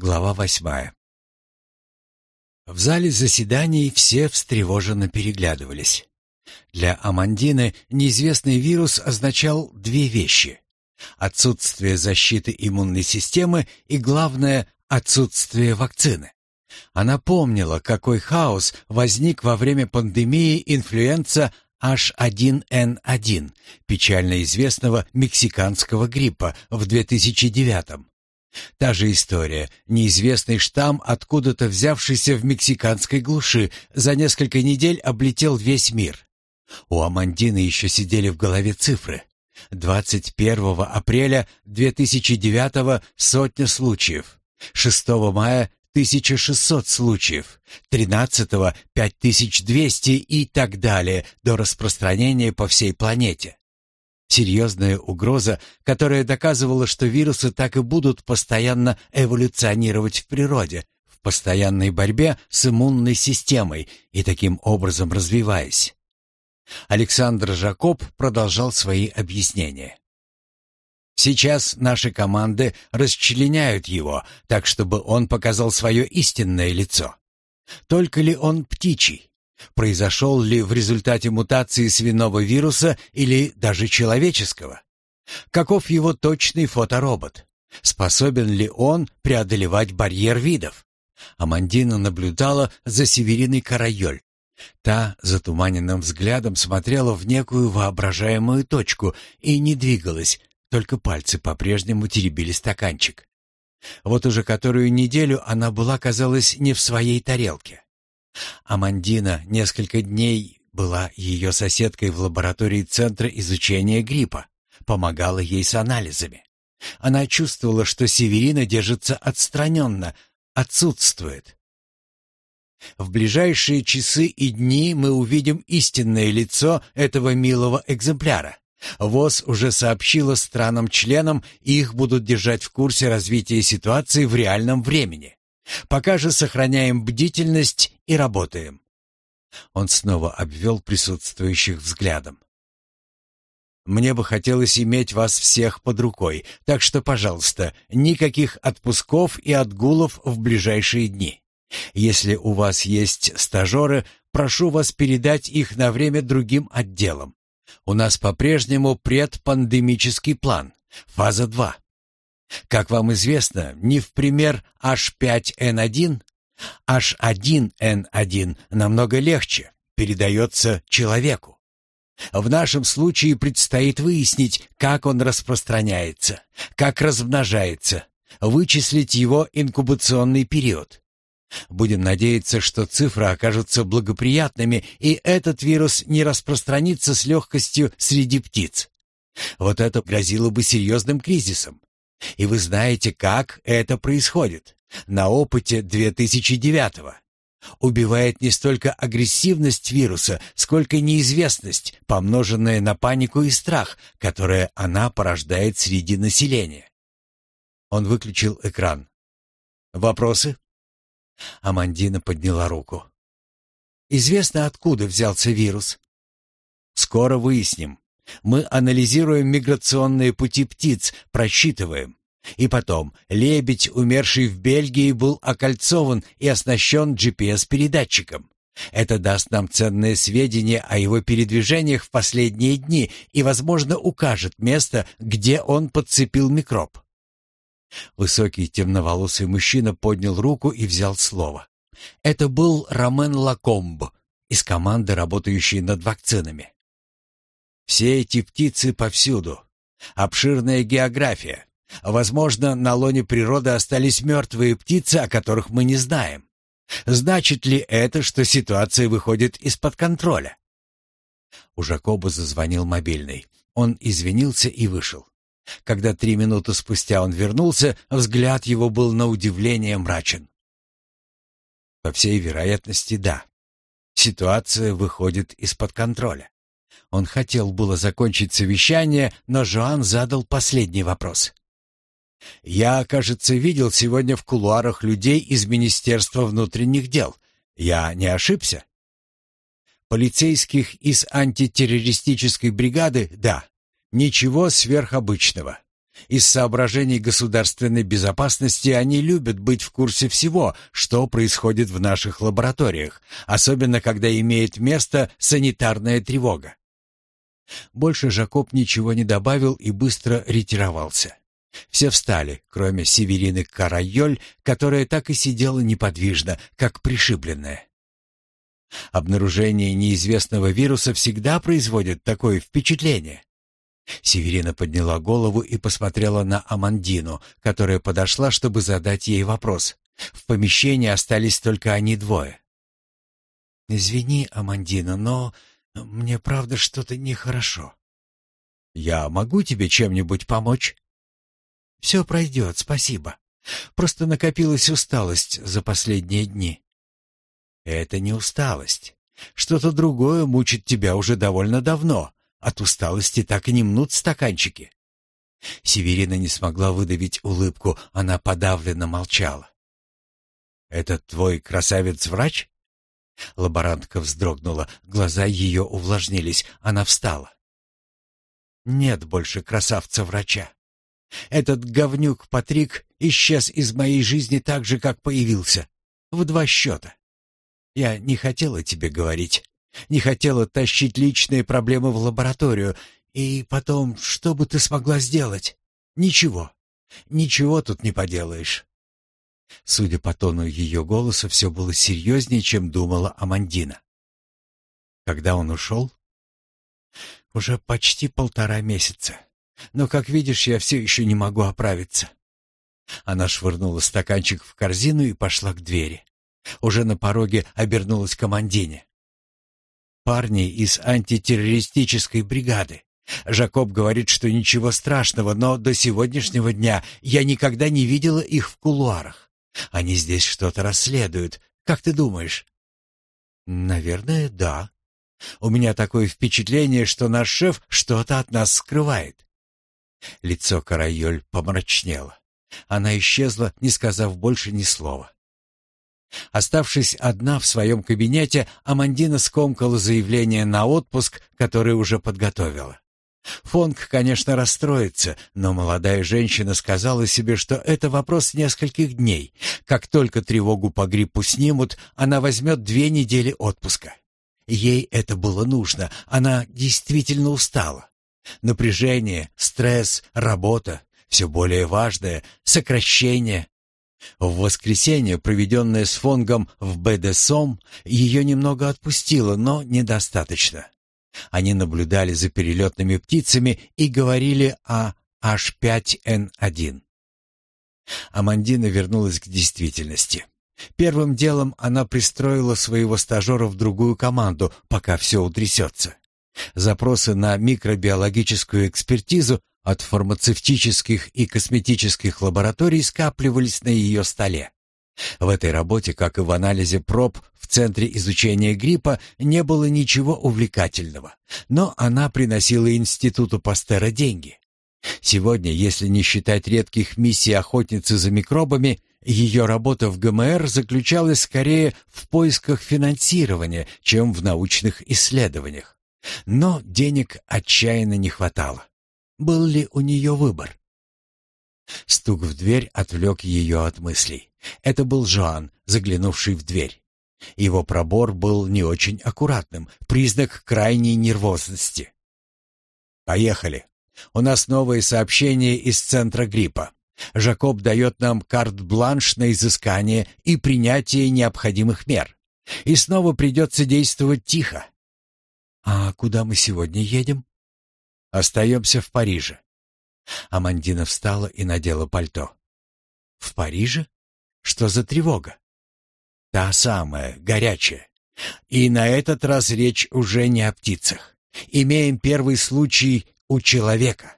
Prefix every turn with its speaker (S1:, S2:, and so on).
S1: Глава восьмая. В зале заседаний все встревоженно переглядывались. Для Амандины неизвестный вирус означал две вещи. Отсутствие защиты иммунной системы и, главное, отсутствие вакцины. Она помнила, какой хаос возник во время пандемии инфлюенса H1N1, печально известного мексиканского гриппа в 2009 -м. Та же история. Неизвестный штамм, откуда-то взявшийся в мексиканской глуши, за несколько недель облетел весь мир. У Амандины еще сидели в голове цифры. 21 апреля 2009 сотня случаев. 6 мая 1600 случаев, 13-го 5200 и так далее до распространения по всей планете. Серьезная угроза, которая доказывала, что вирусы так и будут постоянно эволюционировать в природе, в постоянной борьбе с иммунной системой и таким образом развиваясь. Александр Жакоб продолжал свои объяснения. Сейчас наши команды расчленяют его, так чтобы он показал свое истинное лицо. Только ли он птичий? Произошел ли в результате мутации свиного вируса или даже человеческого? Каков его точный фоторобот? Способен ли он преодолевать барьер видов? Амандина наблюдала за Севериной Карайоль. Та затуманенным взглядом смотрела в некую воображаемую точку и не двигалась, только пальцы по-прежнему теребили стаканчик. Вот уже которую неделю она была, казалось, не в своей тарелке. Амандина несколько дней была ее соседкой в лаборатории Центра изучения гриппа, помогала ей с анализами. Она чувствовала, что Северина держится отстраненно, отсутствует. В ближайшие часы и дни мы увидим истинное лицо этого милого экземпляра. ВОЗ уже сообщила странам-членам, и их будут держать в курсе развития ситуации в реальном времени. Пока же сохраняем бдительность и работаем. Он снова обвел присутствующих взглядом. Мне бы хотелось иметь вас всех под рукой, так что, пожалуйста, никаких отпусков и отгулов в ближайшие дни. Если у вас есть стажеры, прошу вас передать их на время другим отделам. У нас по-прежнему предпандемический план, фаза 2. Как вам известно, не в пример H5N1, H1N1 намного легче, передается человеку. В нашем случае предстоит выяснить, как он распространяется, как размножается, вычислить его инкубационный период. Будем надеяться, что цифры окажутся благоприятными, и этот вирус не распространится с легкостью среди птиц. Вот это грозило бы серьезным кризисом. И вы знаете, как это происходит. На опыте 2009-го. Убивает не столько агрессивность вируса, сколько неизвестность, помноженная на панику и страх, которое она порождает среди населения. Он выключил экран. «Вопросы?» Амандина подняла руку. «Известно, откуда взялся вирус?» «Скоро выясним. Мы анализируем миграционные пути птиц, просчитываем. И потом, лебедь, умерший в Бельгии, был окольцован и оснащен GPS-передатчиком. Это даст нам ценные сведения о его передвижениях в последние дни и, возможно, укажет место, где он подцепил микроб. Высокий темноволосый мужчина поднял руку и взял слово. Это был Ромен Лакомб из команды, работающей над вакцинами. Все эти птицы повсюду. Обширная география. Возможно, на лоне природы остались мертвые птицы, о которых мы не знаем. Значит ли это, что ситуация выходит из-под контроля? У Жакоба зазвонил мобильный. Он извинился и вышел. Когда три минуты спустя он вернулся, взгляд его был на удивление мрачен. По всей вероятности, да. Ситуация выходит из-под контроля. Он хотел было закончить совещание, но Жоан задал последний вопрос. «Я, кажется, видел сегодня в кулуарах людей из Министерства внутренних дел. Я не ошибся?» «Полицейских из антитеррористической бригады — да. Ничего сверхобычного. Из соображений государственной безопасности они любят быть в курсе всего, что происходит в наших лабораториях, особенно когда имеет место санитарная тревога. Больше Жакоб ничего не добавил и быстро ретировался. Все встали, кроме Северины Карайоль, которая так и сидела неподвижно, как пришибленная. Обнаружение неизвестного вируса всегда производит такое впечатление. Северина подняла голову и посмотрела на Амандину, которая подошла, чтобы задать ей вопрос. В помещении остались только они двое. «Извини, Амандина, но мне правда что-то нехорошо». «Я могу тебе чем-нибудь помочь?» «Все пройдет, спасибо. Просто накопилась усталость за последние дни». «Это не усталость. Что-то другое мучит тебя уже довольно давно. От усталости так и не мнут стаканчики». Северина не смогла выдавить улыбку, она подавленно молчала. «Это твой красавец-врач?» Лаборантка вздрогнула, глаза ее увлажнились, она встала. «Нет больше красавца-врача. Этот говнюк Патрик исчез из моей жизни так же, как появился, в два счета. Я не хотела тебе говорить, не хотела тащить личные проблемы в лабораторию, и потом, что бы ты смогла сделать? Ничего, ничего тут не поделаешь. Судя по тону ее голоса, все было серьезнее, чем думала Амандина. Когда он ушел? Уже почти полтора месяца. Но, как видишь, я все еще не могу оправиться. Она швырнула стаканчик в корзину и пошла к двери. Уже на пороге обернулась к Амандине. Парни из антитеррористической бригады. Жакоб говорит, что ничего страшного, но до сегодняшнего дня я никогда не видела их в кулуарах. Они здесь что-то расследуют. Как ты думаешь? Наверное, да. У меня такое впечатление, что наш шеф что-то от нас скрывает. Лицо Карайоль помрачнело. Она исчезла, не сказав больше ни слова. Оставшись одна в своем кабинете, Амандина скомкала заявление на отпуск, которое уже подготовила. Фонг, конечно, расстроится, но молодая женщина сказала себе, что это вопрос нескольких дней. Как только тревогу по гриппу снимут, она возьмет две недели отпуска. Ей это было нужно, она действительно устала. Напряжение, стресс, работа, все более важное, сокращение. В воскресенье, проведенное с Фонгом в БДСОМ, ее немного отпустило, но недостаточно. Они наблюдали за перелетными птицами и говорили о H5N1. Амандина вернулась к действительности. Первым делом она пристроила своего стажера в другую команду, пока все утрясется. Запросы на микробиологическую экспертизу от фармацевтических и косметических лабораторий скапливались на ее столе. В этой работе, как и в анализе проб в Центре изучения гриппа, не было ничего увлекательного, но она приносила Институту Пастера деньги. Сегодня, если не считать редких миссий охотницы за микробами, ее работа в ГМР заключалась скорее в поисках финансирования, чем в научных исследованиях. Но денег отчаянно не хватало. Был ли у нее выбор? Стук в дверь отвлек ее от мыслей. Это был Жоан, заглянувший в дверь. Его пробор был не очень аккуратным, признак крайней нервозности. «Поехали. У нас новые сообщения из центра гриппа. Жакоб дает нам карт-бланш на изыскание и принятие необходимых мер. И снова придется действовать тихо». «А куда мы сегодня едем?» «Остаемся в Париже. Амандина встала и надела пальто. «В Париже? Что за тревога?» «Та самая, горячая. И на этот раз речь уже не о птицах. Имеем первый случай у человека».